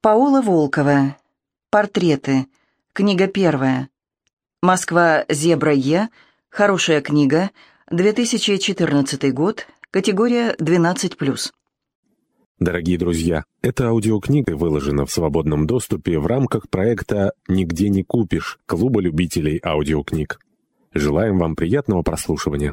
Паула Волкова. Портреты. Книга первая. Москва. Зебра Е. Хорошая книга. 2014 год. Категория 12+. Дорогие друзья, эта аудиокнига выложена в свободном доступе в рамках проекта «Нигде не купишь» Клуба любителей аудиокниг. Желаем вам приятного прослушивания.